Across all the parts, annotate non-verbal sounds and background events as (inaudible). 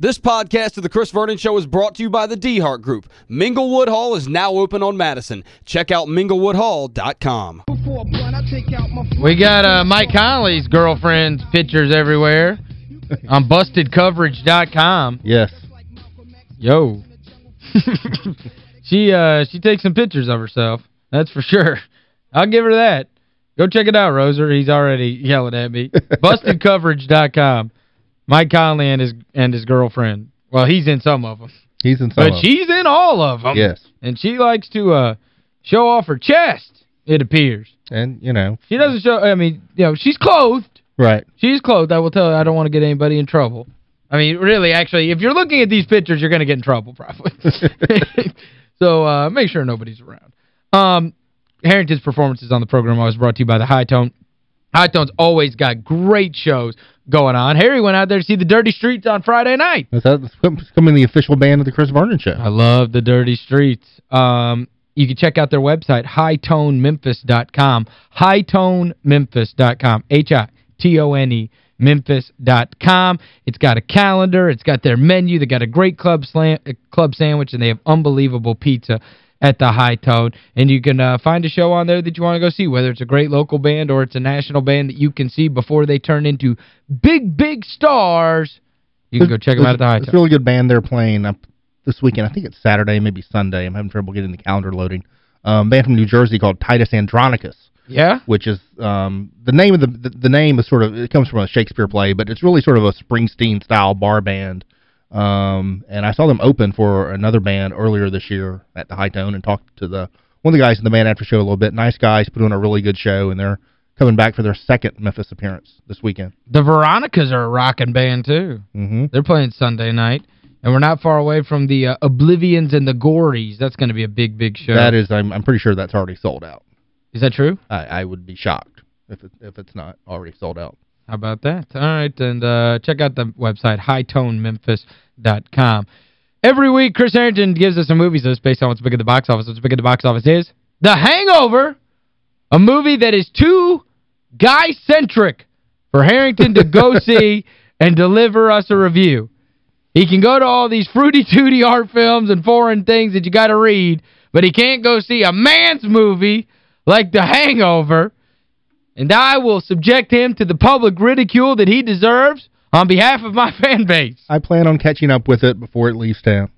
This podcast of The Chris Vernon Show is brought to you by the DeHart Group. Minglewood Hall is now open on Madison. Check out minglewoodhall.com. We got uh, Mike Conley's girlfriend's pictures everywhere on bustedcoverage.com. Yes. Yo. (laughs) she uh she takes some pictures of herself. That's for sure. I'll give her that. Go check it out, Roser. He's already yelling at me. (laughs) bustedcoverage.com. Mike Conley and his and his girlfriend. Well, he's in some of them. He's in some But she's in all of them. Yes. And she likes to uh show off her chest, it appears. And, you know. She doesn't show, I mean, you know, she's clothed. Right. She's clothed. I will tell you, I don't want to get anybody in trouble. I mean, really, actually, if you're looking at these pictures, you're going to get in trouble, probably. (laughs) so uh, make sure nobody's around. Um, Harrington's performances on the program always brought to you by the Hi-Tone. Hi-Tone's always got great shows going on. Harry went out there to see the Dirty Streets on Friday night. That's, becoming the official band of the Chris Vernon Show. I love the Dirty Streets. Um, you can check out their website, hitonememphis.com. Hitonememphis.com. H-I-T-O-N-E memphis.com. It's got a calendar. It's got their menu. They got a great club slam, club sandwich, and they have unbelievable pizza at the Hi-Tone. And you can uh, find a show on there that you want to go see, whether it's a great local band or it's a national band that you can see before they turn into big, big stars. You can go check them out at the Hi-Tone. It's a really good band they're playing up this weekend. I think it's Saturday, maybe Sunday. I'm having trouble getting the calendar loading. Um, band from New Jersey called Titus Andronicus. Yeah? which is um the name of the, the the name is sort of it comes from a Shakespeare play, but it's really sort of a Springsteen style bar band. Um and I saw them open for another band earlier this year at the Hi-Tone and talked to the one of the guys in the band after show a little bit. Nice guys, put on a really good show and they're coming back for their second Memphis appearance this weekend. The Veronicas are a rocking band, too. Mhm. They're playing Sunday night. And we're not far away from the uh, Oblivions and the Gories. That's going to be a big, big show. That is I'm I'm pretty sure that's already sold out. Is that true? I I would be shocked if it, if it's not already sold out. How about that? All right, and uh, check out the website, hitonememphis.com. Every week, Chris Harrington gives us a movies list based on what's big at the box office. What's big at the box office is The Hangover, a movie that is too guy-centric for Harrington to go (laughs) see and deliver us a review. He can go to all these fruity-tooty art films and foreign things that you got to read, but he can't go see a man's movie like The Hangover and I will subject him to the public ridicule that he deserves on behalf of my (laughs) fan base. I plan on catching up with it before it leaves town.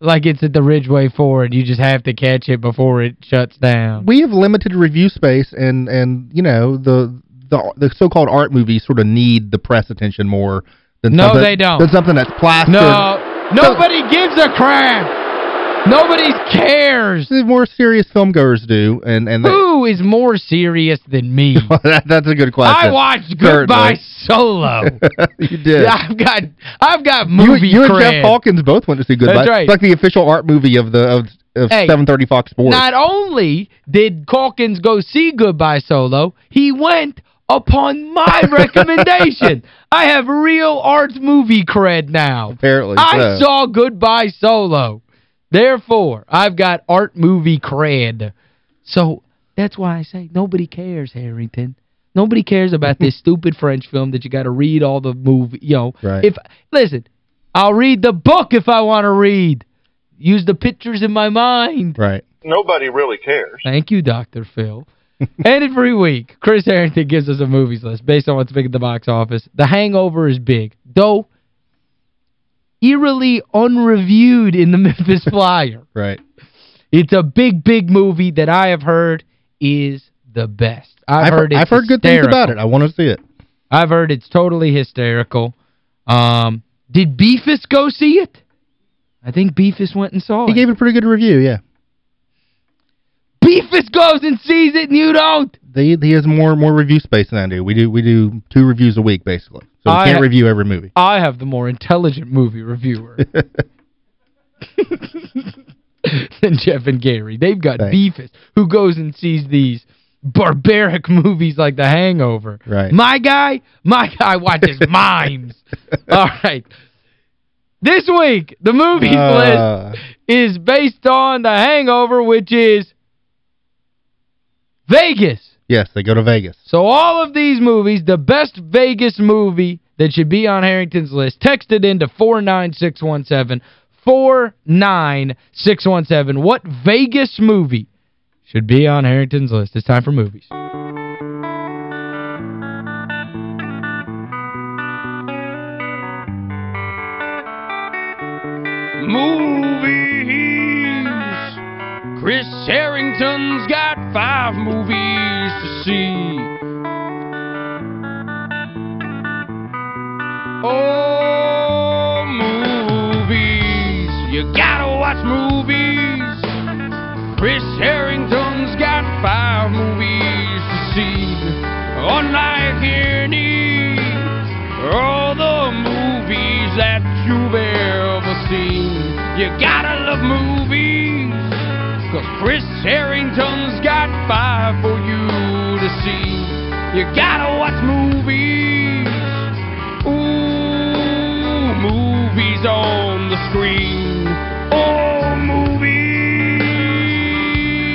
Like it's at the Ridgeway Ford. You just have to catch it before it shuts down. we have limited review space and and you know the the the so-called art movies sort of need the press attention more than No, something, they don't. than something that's plastered. No, nobody gives a crap. Nobody cares. The more serious filmgoers do and and they, Who is more serious than me? (laughs) that, that's a good question. I watched Goodbye Solo. (laughs) you did. I've got I've got You, movie you and. Jeff Calkins both went to see Goodbye. That's right. It's like the official art movie of the of, of Hey, 730 Fox Sports. Not only did Calkins go see Goodbye Solo, he went upon my (laughs) recommendation. I have real art movie cred now. Apparently I so. saw Goodbye Solo. Therefore, I've got art movie cred. So, that's why I say nobody cares, Harrington. Nobody cares about this (laughs) stupid French film that you got to read all the movie, you know. Right. If Listen, I'll read the book if I want to read. Use the pictures in my mind. Right. Nobody really cares. Thank you, Dr. Phil. (laughs) and every week, Chris Harrington gives us a movies list based on what's big at the box office. The Hangover is big, though eerily unreviewed in the (laughs) Memphis Flyer. Right. It's a big, big movie that I have heard is the best. I've, I've heard it's I've heard good things about it. I want to see it. I've heard it's totally hysterical. Um, did Beefus go see it? I think Beefus went and saw He it. He gave it a pretty good review, yeah. Beefus goes and sees it and you don't. He, he has more more review space than I do. We do we do two reviews a week, basically. So we I can't review every movie. I have the more intelligent movie reviewer (laughs) than Jeff and Gary. They've got Thanks. Beefus, who goes and sees these barbaric (laughs) movies like The Hangover. Right. My guy, my guy watches (laughs) mimes. All right. This week, the movies Uh, list is based on The Hangover, which is Vegas. Yes, they go to Vegas. So all of these movies, the best Vegas movie that should be on Harrington's list. Text it into 49617. 49617. What Vegas movie should be on Harrington's list? It's time for movies. Movies. Chris Harrington's got five movies to see. Oh, movies. You gotta watch movies. Chris Harrington's got five movies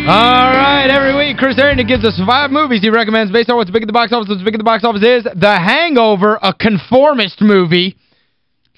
All right, every week, Chris Harrington gives us five movies he recommends based on what's big at the box office. What's big at the box office is The Hangover, a conformist movie. (laughs)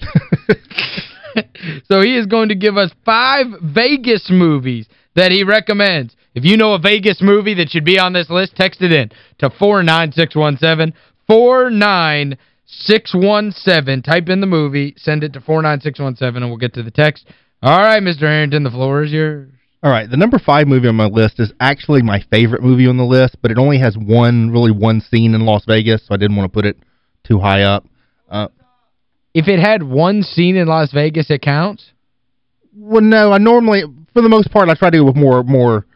so he is going to give us five Vegas movies that he recommends. If you know a Vegas movie that should be on this list, text it in to 49617. 49617. Type in the movie, send it to 49617, and we'll get to the text. All right, Mr. Harrington, the floor is yours. All right, the number five movie on my list is actually my favorite movie on the list, but it only has one, really one scene in Las Vegas, so I didn't want to put it too high up. Uh, If it had one scene in Las Vegas, it counts? well, no, I normally, for the most part, I try to go with more, more,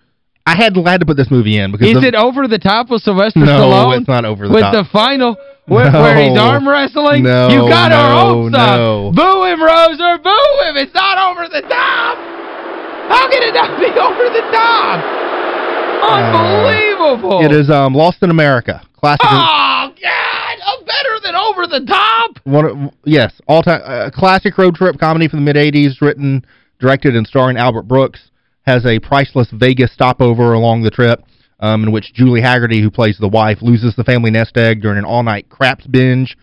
I had, had to put this movie in because Is of, it over the top with Sylvester No, Stallone? it's not over the with top. the final, where, No. where he's arm wrestling? No, You got our no, hopes up. Boo him, Roser, boo him. It's not over the top. How can it not be over the top? Unbelievable. Uh, It is um, Lost in America. Classic. Oh, God. Oh, better than over the top. One, yes, all time uh, classic road trip comedy from the mid '80s, written, directed, and starring Albert Brooks. Has a priceless Vegas stopover along the trip, um, in which Julie Hagerty, who plays the wife, loses the family nest egg during an all-night craps binge,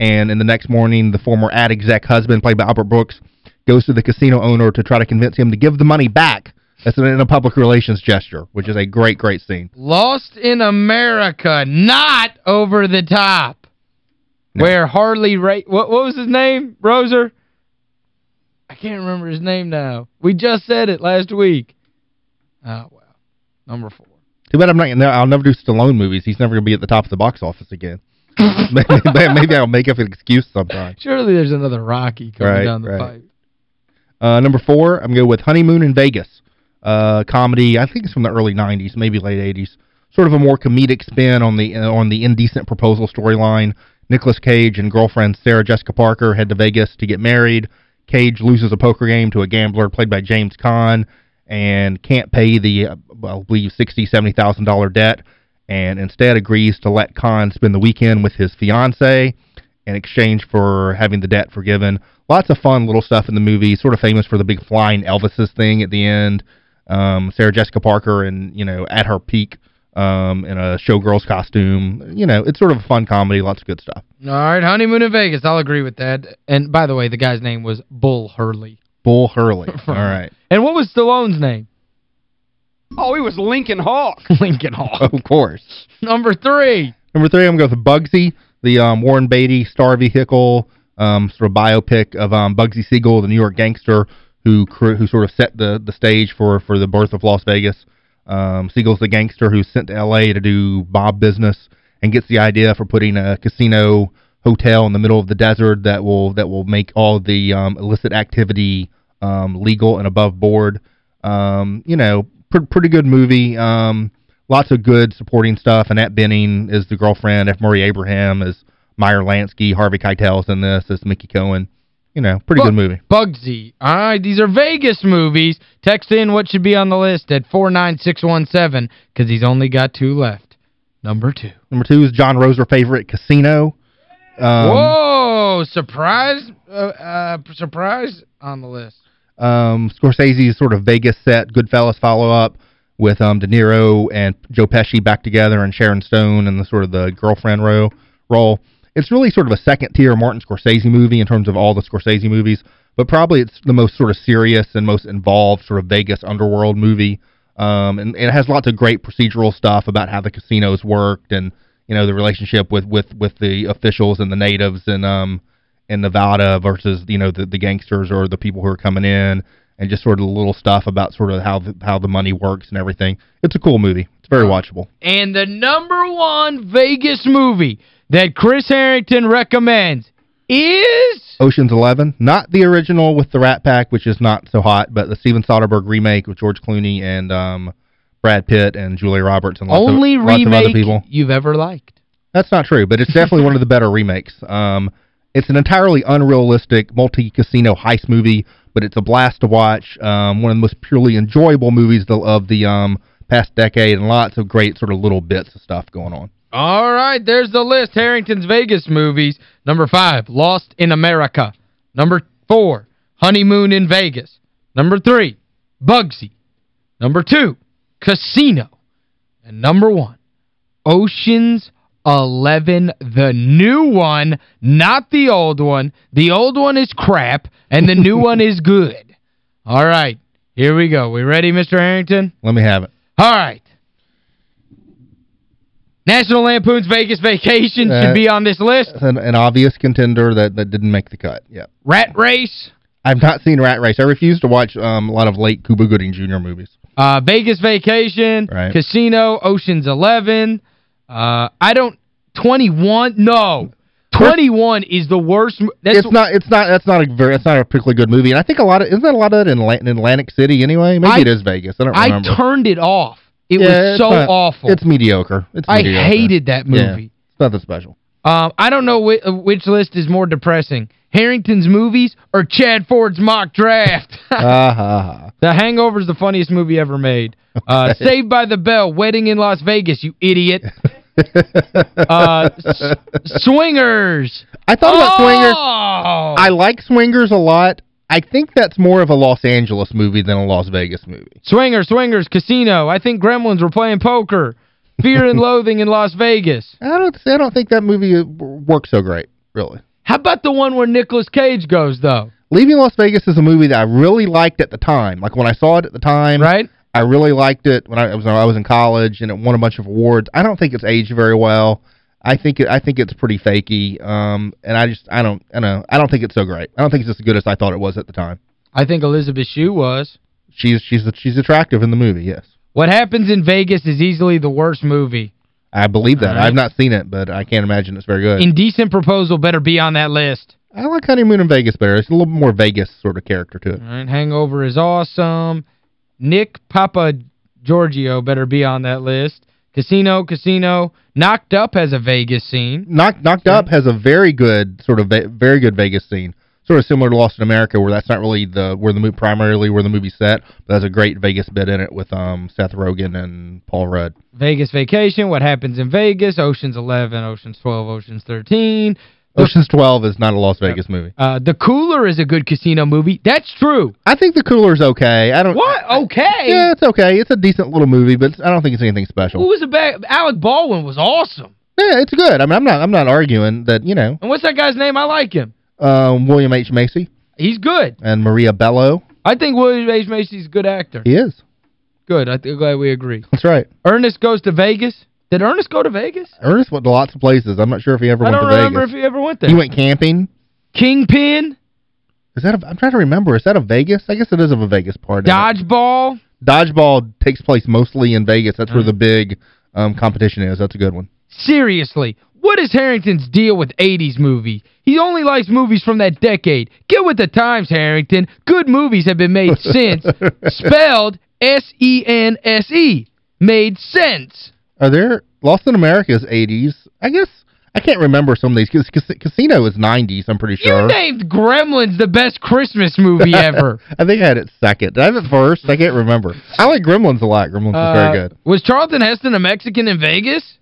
and in the next morning, the former ad exec husband, played by Albert Brooks, goes to the casino owner to try to convince him to give the money back. That's in a public relations gesture, which is a great, great scene. Lost in America, not over the top. No. Where Harley Ray what what was his name, Roser? I can't remember his name now. We just said it last week. Oh well. Number 4. Too bad I'm not. I'll never do Stallone movies. He's never going to be at the top of the box office again. (laughs) maybe, maybe I'll make up an excuse sometime. Surely there's another Rocky coming Right, down the right. pipe. Uh, number four, I'm going to go with Honeymoon in Vegas. Uh, comedy, I think it's from the early 90s, maybe late 80s. Sort of a more comedic spin on the uh, on the indecent proposal storyline. Nicolas Cage and girlfriend Sarah Jessica Parker head to Vegas to get married. Cage loses a poker game to a gambler played by James Caan and can't pay the, uh, I believe, $60,000, $70,000 debt and instead agrees to let Caan spend the weekend with his fiancee in exchange for having the debt forgiven. Lots of fun little stuff in the movie, sort of famous for the big flying Elvises thing at the end. Um, Sarah Jessica Parker and, you know, at her peak um, in a showgirl's costume. You know, it's sort of a fun comedy, lots of good stuff. All right, Honeymoon in Vegas. I'll agree with that. And by the way, the guy's name was Bull Hurley. Bull Hurley. (laughs) All right. And what was Stallone's name? Oh, he was Lincoln Hawk. (laughs) Lincoln Hall. Of course. Number 3. Number three, I'm going to go with Bugsy, the um, Warren Beatty star vehicle, um, sort of biopic of um, Bugsy Siegel, the New York gangster who who sort of set the the stage for for the birth of Las Vegas. Um, Siegel's the gangster who's sent to L.A. to do mob business and gets the idea for putting a casino hotel in the middle of the desert that will that will make all the um, illicit activity um, legal and above board. Um, you know, pr pretty good movie. Um, lots of good supporting stuff. Annette Bening is the girlfriend. F. Murray Abraham is Meyer Lansky. Harvey Keitel's in this. Is Mickey Cohen. You know, pretty good movie. Bugsy. All right, these are Vegas movies. Text in what should be on the list at 49617 because he's only got two left. Number two. Number two is John Roser favorite, Casino. Um, Whoa, surprise uh, uh, surprise on the list. um, Scorsese's sort of Vegas set, Goodfellas follow-up with um, De Niro and Joe Pesci back together and Sharon Stone in the sort of the girlfriend ro role. it's really sort of a second-tier Martin Scorsese movie in terms of all the Scorsese movies, but probably it's the most sort of serious and most involved sort of Vegas underworld movie. Um, and, and it has lots of great procedural stuff about how the casinos worked and, you know, the relationship with, with, with the officials and the natives and, um, in Nevada versus, you know, the, the gangsters or the people who are coming in and just sort of the little stuff about sort of how the, how the money works and everything. It's a cool movie. It's very watchable. And the number one Vegas movie that Chris Harrington recommends is... Ocean's Eleven. Not the original with the Rat Pack, which is not so hot, but the Steven Soderbergh remake with George Clooney and um, Brad Pitt and Julia Roberts and lots, Only of, lots of other people. you've ever liked. That's not true, but it's definitely one of the better remakes. Um, it's an entirely unrealistic multi-casino heist movie, but it's a blast to watch. Um, one of the most purely enjoyable movies of the um, past decade and lots of great sort of little bits of stuff going on. All right, there's the list. Harrington's Vegas movies. Number five, Lost in America. Number four, Honeymoon in Vegas. Number three, Bugsy. Number two, Casino. And number one, Ocean's 11, the new one, not the old one. The old one is crap, and the new (laughs) one is good. All right, here we go. We ready, Mr. Harrington? Let me have it. All right. National Lampoon's Vegas Vacation Uh, should be on this list. An, an obvious contender that, that didn't make the cut. Yeah. Rat Race, I've not seen Rat Race. I refuse to watch um, a lot of late Cuba Gooding Jr. movies. uh, Vegas Vacation, Right. Casino, Ocean's 11. Uh, I don't 21. No. 21 is the worst. That's it's not it's not that's not a very it's not a particularly good movie. And I think a lot of isn't that a lot of it in, in Atlantic City anyway? Maybe I- it is Vegas. I don't remember. I turned it off. It Yeah, was so not- awful. It's mediocre. It's mediocre. I mediocre. hated that Yeah. movie. It's nothing special. Um, I don't know which, which list is more depressing. Harrington's movies or Chad Ford's mock draft. (laughs) Ah ha ha. The Hangover's the funniest movie ever made. Uh, Saved by the Bell, Wedding in Las Vegas, you idiot. (laughs) Uh, Swingers. I thought about Swingers. Oh! I like Swingers a lot. I think that's more of a Los Angeles movie than a Las Vegas movie. Swingers, Swingers, Casino. I think Gremlins were playing poker. Fear and (laughs) Loathing in Las Vegas. I don't I don't think that movie uh, works so great, really. How about the one where Nicolas Cage goes, though? Leaving Las Vegas is a movie that I really liked at the time. Like when I saw it at the time, Right? I really liked it when I was I was in college and it won a bunch of awards. I don't think it's aged very well. I think it, I think it's pretty fakey. Um and I just I don't I know. I don't think it's so great. I don't think it's as good as I thought it was at the time. I think Elizabeth Shue was. She's she's she's attractive in the movie, yes. What Happens in Vegas is easily the worst movie. I believe that. Right. I've not seen it, but I can't imagine it's very good. Indecent Proposal better be on that list. I like Honeymoon in Vegas better. It's a little more Vegas sort of character to it. All right, Hangover is awesome. Nick Papa Giorgio better be on that list. Casino, Casino. Knocked Up has a Vegas scene. Knocked Knocked Up has a very good sort of ve very good Vegas scene. Sort of similar to Lost in America where that's not really the where the movie primarily where the movie's set, but there's a great Vegas bit in it with um Seth Rogen and Paul Rudd. Vegas Vacation, What Happens in Vegas, Ocean's 11, Ocean's 12, Ocean's 13. Ocean's 12 is not a Las Vegas movie. Uh, the Cooler is a good casino movie. That's true. I think The Cooler's okay. I don't What? Okay. Yeah, it's okay. It's a decent little movie, but I don't think it's anything special. Who was the bad? Alec Baldwin was awesome. Yeah, it's good. I mean, I'm not I'm not arguing that, you know, And what's that guy's name? I like him. um William H. Macy He's good. and Maria Bello. I think William H. Macy's a good actor. He is. Good. I'm glad we agree. That's right. Ernest goes to Vegas. Did Ernest go to Vegas? Ernest went to lots of places. I'm not sure if he ever went there. I don't to remember Vegas. if he ever went there. He went camping. Kingpin, Is that a, I'm trying to remember. Is that a Vegas? I guess it is of a Vegas part. Dodgeball. Dodgeball takes place mostly in Vegas. That's where Mm. the big um, competition is. That's a good one. Seriously, what is Harrington's deal with 80s movies? He only likes movies from that decade. Get with the times, Harrington. Good movies have been made since. (laughs) Spelled S-E-N-S-E. Made sense. Are there Lost in America's 80s? I guess I can't remember some of these. Cause, Casino is 90s, I'm pretty sure. You named Gremlins the best Christmas movie (laughs) ever. I think I had it second. Did I have it first? I can't remember. I like Gremlins a lot. Gremlins is Uh, very good. Was Charlton Heston a Mexican in Vegas?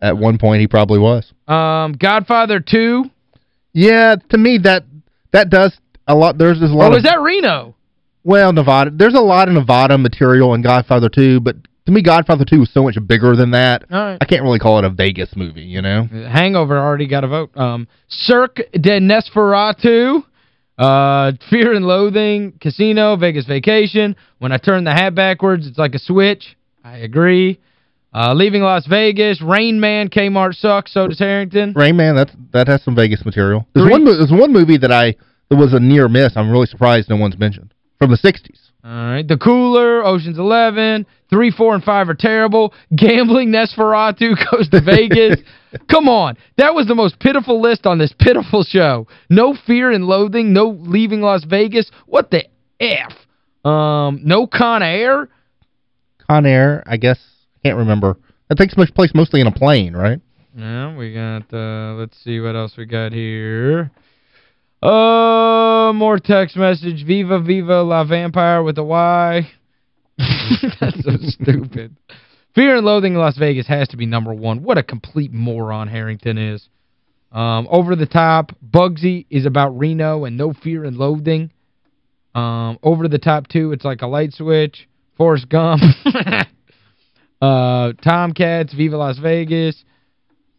At one point, he probably was. Um, Godfather 2? Yeah, to me, that that does a lot. There's, there's a lot Or was of... that Reno? Well, Nevada. There's a lot of Nevada material in Godfather 2, but to me, Godfather 2 was so much bigger than that. Right. I can't really call it a Vegas movie, you know? Hangover already got a vote. Um, Cirque de Nesferatu, uh, Fear and Loathing, Casino, Vegas Vacation. When I turn the hat backwards, it's like a switch. I agree. Uh, Leaving Las Vegas, Rain Man, Kmart sucks, so does Harrington. Rain Man, that's, that has some Vegas material. There's Three- one, there's one movie that I that was a near miss. I'm really surprised no one's mentioned. From the 60s. All right. The Cooler, Ocean's 11, 3, 4, and 5 are terrible. Gambling, Nesferatu (laughs) goes to Vegas. (laughs) Come on. That was the most pitiful list on this pitiful show. No Fear and Loathing, no Leaving Las Vegas. What the F? Um, no Con Air? Con Air, I guess, can't remember. That takes place mostly in a plane, right? Yeah, we got, uh, let's see what else we got here. Uh, more text message. Viva Viva La Vampire with a Y. (laughs) That's so (laughs) stupid. Fear and Loathing in Las Vegas has to be number one. What a complete moron Harrington is. Um, over the top, Bugsy is about Reno and no fear and loathing. Um, over the top two, it's like a light switch. Forrest Gump. (laughs) uh, Tomcats, Viva Las Vegas.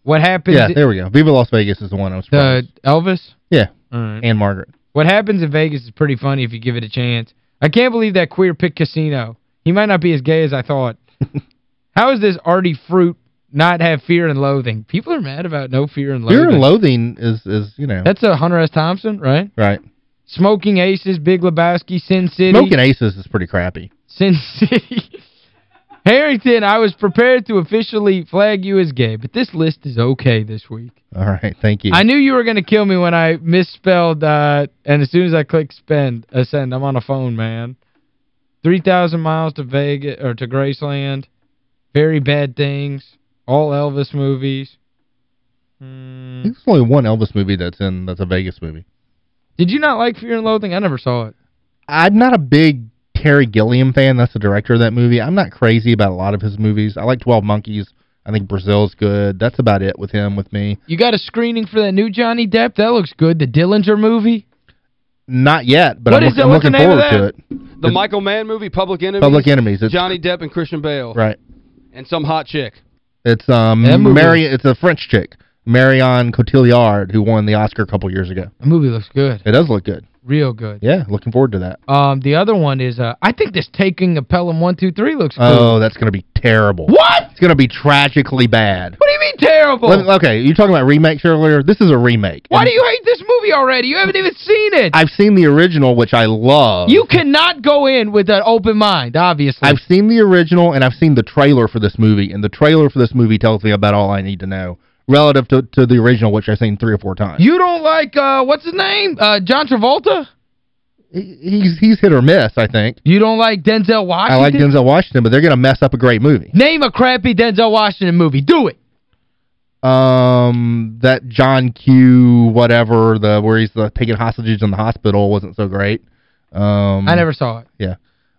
What happens... Yeah, there we go. Viva Las Vegas is the one I was Uh. Elvis? yeah, right. and Margaret. What happens in Vegas is pretty funny if you give it a chance. I can't believe that queer picked Casino. He might not be as gay as I thought. (laughs) How is this Artie Fruit not have fear and loathing? People are mad about no fear and loathing. Fear and Loathing is, is you know, That's a Hunter S. Thompson, right? right. Smoking Aces, Big Lebowski, Sin City. Smoking Aces is pretty crappy. Sin (laughs) City. Harrington, I was prepared to officially flag you as gay, but this list is okay this week. All right, thank you. I knew you were going to kill me when I misspelled, uh, and as soon as I click spend, uh, send, I'm on a phone, man. 3,000 miles to Vegas, or to Graceland. Very bad things. All Elvis movies. I Hmm. there's only one Elvis movie that's in that's a Vegas movie. Did you not like Fear and Loathing? I never saw it. I'm not a big Terry Gilliam fan. That's the director of that movie. I'm not crazy about a lot of his movies. I like 12 Monkeys. I think Brazil's good. That's about it with him, with me. You got a screening for that new Johnny Depp? That looks good. The Dillinger movie? Not yet, but What I'm, is look- I'm What's looking forward to it. The It's Michael Mann movie, Public Enemies. Public Enemies. It's, Johnny Depp and Christian Bale. Right. And some hot chick. It's um That Mary it's a French chick, Marion Cotillard who won the Oscar a couple years ago. The movie looks good. It does look good. Real good. Yeah, looking forward to that. Um, the other one is, uh, I think this Taking a Pelham 123 looks cool. Oh, that's going to be terrible. What? It's going to be tragically bad. What do you mean terrible? Me- okay, you talking about remakes earlier? This is a remake. Why And do you hate this movie already? You haven't even seen it. I've seen the original, which I love. you cannot go in with an open mind, obviously. I've seen the original, and I've seen the trailer for this movie, and the trailer for this movie tells me about all I need to know relative to, to the original, which I've seen three or four times. you don't like, uh, what's his name? Uh, John Travolta? He's he's hit or miss, I think. You don't like Denzel Washington? I like Denzel Washington, but they're going to mess up a great movie. Name a crappy Denzel Washington movie. Do it. Um, that John Q. whatever, the where he's the, taking hostages in the hospital wasn't so great. Um, I never saw it. Yeah.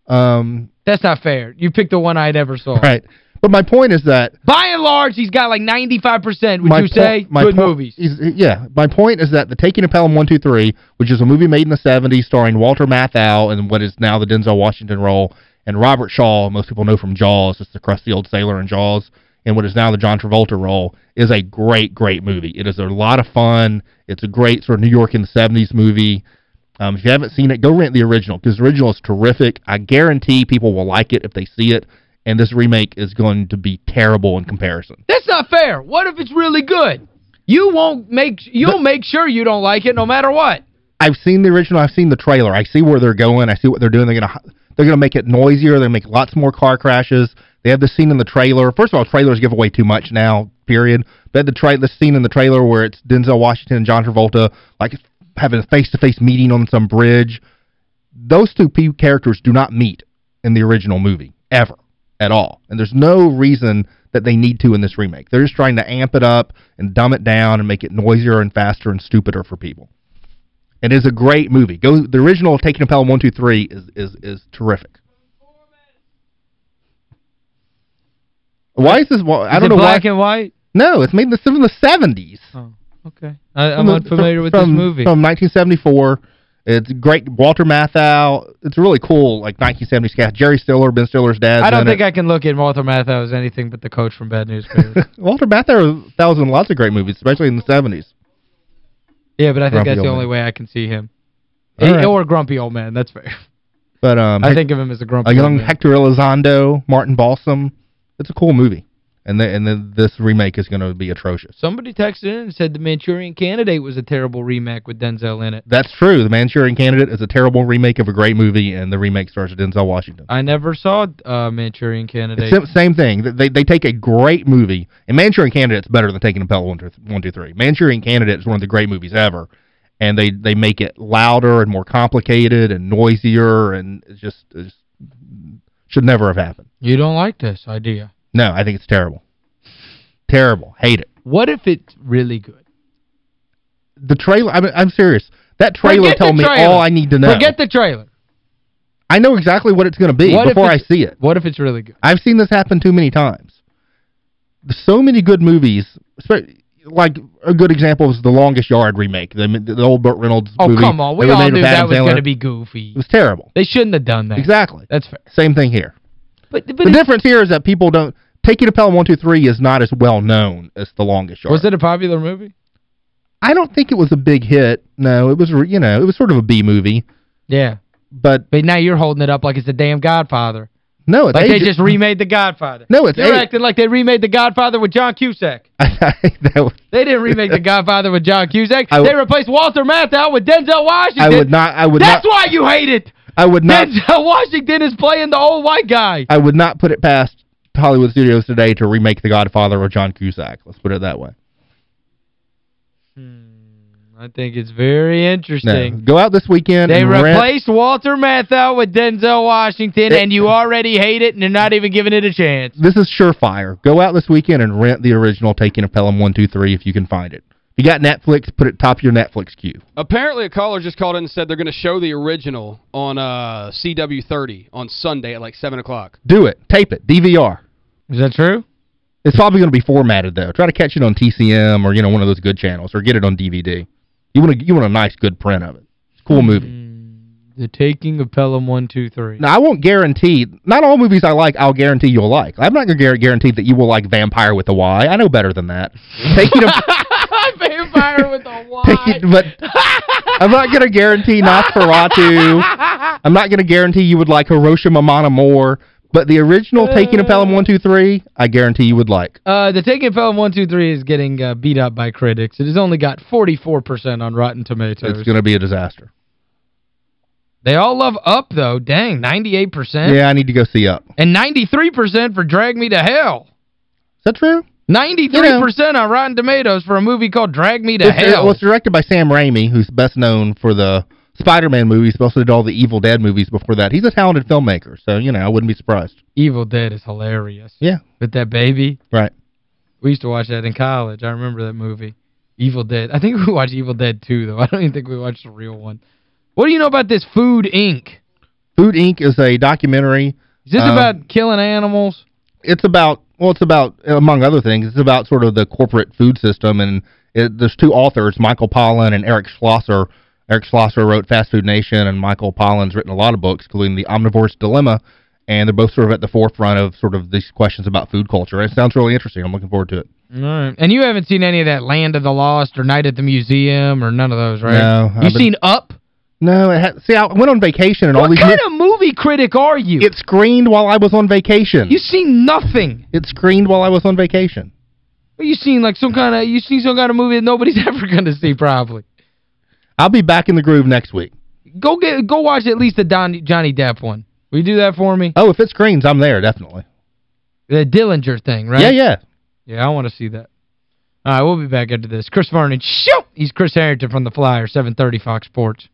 Um, That's not fair. You picked the one I never saw. right. But my point is that By and large, he's got like 95%, would you say? my Good movies. Yeah, my point is that The Taking of Pelham 123, which is a movie made in the 70s starring Walter Matthau in what is now the Denzel Washington role, and Robert Shaw, most people know from Jaws, it's the crusty old sailor in Jaws, and what is now the John Travolta role, is a great, great movie. It is a lot of fun. It's a great sort of New York in the 70s movie. Um, if you haven't seen it, go rent the original, because the original is terrific. I guarantee people will like it if they see it, and this remake is going to be terrible in comparison. That's not fair. What if it's really good? You won't make you'll make sure you don't like it no matter what. I've seen the original. I've seen the trailer. I see where they're going. I see what they're doing. They're going to they're going to make it noisier. They're going to make lots more car crashes. They have the scene in the trailer. First of all, trailers give away too much now, period. But the tra the scene in the trailer where it's Denzel Washington and John Travolta like having a face-to-face meeting on some bridge. Those two pe characters do not meet in the original movie ever at all. And there's no reason that they need to in this remake. They're just trying to amp it up and dumb it down and make it noisier and faster and stupider for people. It is a great movie. Go the original Taking a Pelham 123 is is is terrific. Why is this I Is don't it know black why and white? No, it's made in the, from the 70s. Oh, okay. I, From the- unfamiliar with from, this movie. From 1974 It's great. Walter Matthau. It's really cool, like, 1970s cast. Jerry Stiller, Ben Stiller's dad. I don't think it. I can look at Walter Matthau as anything but the coach from Bad News Bears. (laughs) Walter Matthau was in lots of great movies, especially in the 70s. Yeah, but I think Grumpy that's the only man. way I can see him. Right. Or Grumpy Old Man, that's fair. But um, I think of him as a grumpy A young Hector Elizondo, Martin Balsam. It's a cool movie. And the, and then this remake is going to be atrocious. Somebody texted in and said The Manchurian Candidate was a terrible remake with Denzel in it. That's true. The Manchurian Candidate is a terrible remake of a great movie, and the remake stars Denzel Washington. I never saw uh, Manchurian Candidate. It's same thing. They they take a great movie, and Manchurian Candidate's better than Taking a Pelham 123. Manchurian Candidate is one of the great movies ever, and they, they make it louder and more complicated and noisier, and it's just, it's, should never have happened. You don't like this idea? No, I think it's terrible. Terrible. Hate it. What if it's really good? The trailer, I'm, I'm serious. That trailer told me all I need to know. Forget the trailer. I know exactly what it's going to be what before I see it. What if it's really good? I've seen this happen too many times. So many good movies, like a good example is The Longest Yard remake, the, the old Burt Reynolds oh, movie. Oh, come on. We all knew that was going to be goofy. It was terrible. They shouldn't have done that. Exactly. That's fair. Same thing here. But, but The difference here is that people don't Take Taking a Pelham 123 is not as well known as The Longest Yard. Was it a popular movie? I don't think it was a big hit. No, it was, you know, it was sort of a B movie. Yeah. But but now you're holding it up like it's the damn Godfather. No, it's Like they just remade The Godfather. No, it's You're acting like they remade The Godfather with John Cusack. (laughs) was, they didn't remake The Godfather with John Cusack. (laughs) they replaced Walter Matthau with Denzel Washington. I would not I would That's not, why you hate it. I would not Denzel Washington is playing the old white guy. I would not put it past Hollywood Studios today to remake The Godfather with John Cusack. Let's put it that way. Hmm. I think it's very interesting. No. Go out this weekend They replaced. Walter Matthau with Denzel Washington, it, and you already hate it, and you're not even giving it a chance. This is surefire. Go out this weekend and rent the original Taking a Pelham 123 if you can find it. If you got Netflix, put it top of your Netflix queue. Apparently, a caller just called in and said they're going to show the original on uh, CW30 on Sunday at like 7 o'clock. Do it. Tape it. DVR. Is that true? It's probably going to be formatted, though. Try to catch it on TCM or, you know, one of those good channels or get it on DVD. You want, a, you want a nice, good print of it. It's a cool movie. Mm, the Taking of Pelham 123. Now, I won't guarantee, not all movies I like, I'll guarantee you'll like. I'm not going to guarantee that you will like Vampire with a Y. I know better than that. Taking a... (laughs) (laughs) Vampire with a (laughs) Y. But (laughs) I'm not going to guarantee Nosferatu. I'm not going to guarantee you would like Hiroshima Mon Amour. But the original uh, Taking a Pelham 123, I guarantee you would like. Uh, the Taking a Pelham 123 is getting uh, beat up by critics. It has only got 44% on Rotten Tomatoes. It's going to be a disaster. They all love Up, though. Dang, 98%. Yeah, I need to go see Up. And 93% for Drag Me to Hell. Is that true? 93% you know, on Rotten Tomatoes for a movie called Drag Me to it's, Hell. Well, it's directed by Sam Raimi, who's best known for the Spider-Man movies, but also did all the Evil Dead movies before that. He's a talented filmmaker, so, you know, I wouldn't be surprised. Evil Dead is hilarious. Yeah. With that baby. Right. We used to watch that in college. I remember that movie. Evil Dead. I think (laughs) we watched Evil Dead 2, though. I don't even think we watched the real one. What do you know about this Food, Inc.? Food, Inc. is a documentary. Is this um, about killing animals? It's about, well, it's about, among other things, it's about sort of the corporate food system, and it, there's two authors, Michael Pollan and Eric Schlosser, Eric Schlosser wrote Fast Food Nation, and Michael Pollan's written a lot of books, including The Omnivore's Dilemma, and they're both sort of at the forefront of sort of these questions about food culture. It sounds really interesting. I'm looking forward to it. All right. And you haven't seen any of that Land of the Lost or Night at the Museum or none of those, right? No. You seen Up? No. It see, I went on vacation and what all these... What kind of movie critic are you? It screened while I was on vacation. You seen nothing. It screened while I was on vacation. Well, you seen like some kind of you seen some kind of movie that nobody's (laughs) ever going to see probably. I'll be back in the groove next week. Go get go watch at least the Don, Johnny Depp one. Will you do that for me? Oh, if it screens, I'm there, definitely. The Dillinger thing, right? Yeah, yeah. Yeah, I want to see that. All right, we'll be back after this. Chris Vernon, shoot! He's Chris Harrington from The Flyer, 730 Fox Sports.